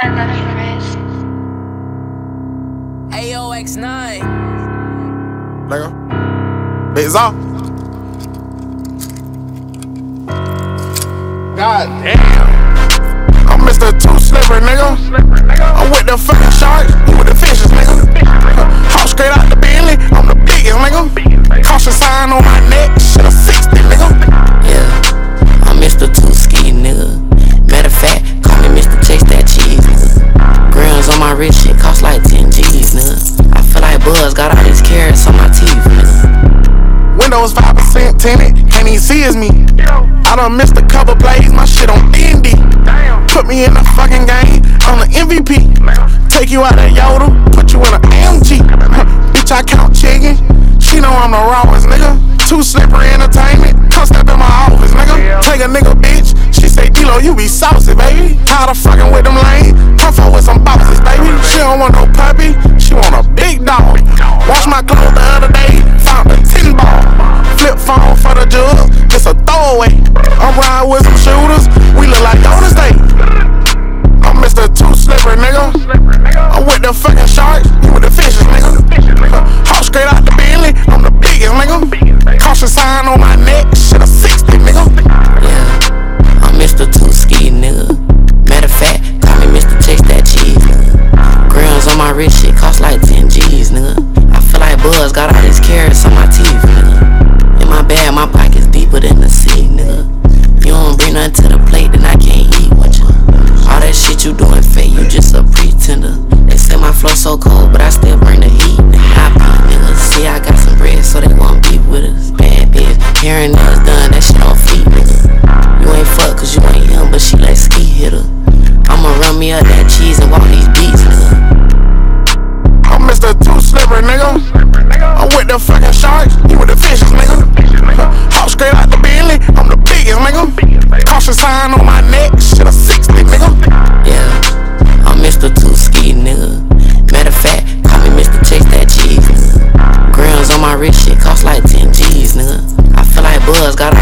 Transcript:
I love you, Riz. AOX9. Nigga. Big off. God damn. I'm Mr. Two Slipper, nigga. I'm with the fucking sharks, you with the fishes, nigga. Hop straight out the Bentley, I'm the biggest, nigga. Caution sign on my neck, shit Buzz got all these carats on my teeth, nigga. Windows 5% tinted, can't even see it's me. I done missed a couple plays, my shit on D&D. Put me in the fucking game, I'm the MVP. Take you out of Yoda, put you in an. Huh, Bitch, I count chicken, she know I'm the rawest, nigga. Too slippery entertainment, come step in my office, nigga. Take a nigga, bitch, she say, D-Lo, you be saucy, baby. Tired of fucking with them lame, come fuck with some bosses, baby. She don't want no My clothes the other day, found a 10 ball. Flip phone for the jug, just a throwaway. I'm riding with some shooters, we look like Golden State. I'm Mr. Two Slipper, nigga. I'm with the fucking nigga. I'm with the fucking sharks, you with the fishes, nigga. Hop straight out the Bentley, I'm the biggest, nigga. Caution sign on my neck, shit a 60, nigga. Yeah, I'm Mr. Two Ski, nigga. Matter of fact, call me Mr. Chase That Cheese. Grams on my wrist, shit cost like 10 G's, nigga. I feel like Buzz got